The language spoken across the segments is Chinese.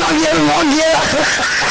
老爷，老爷。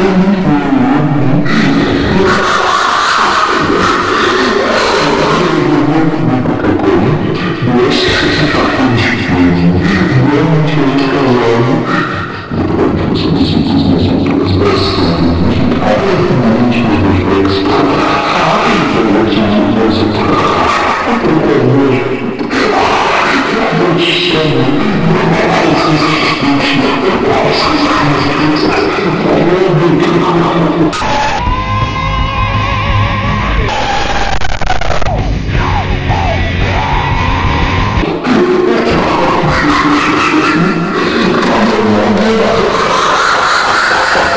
Amen.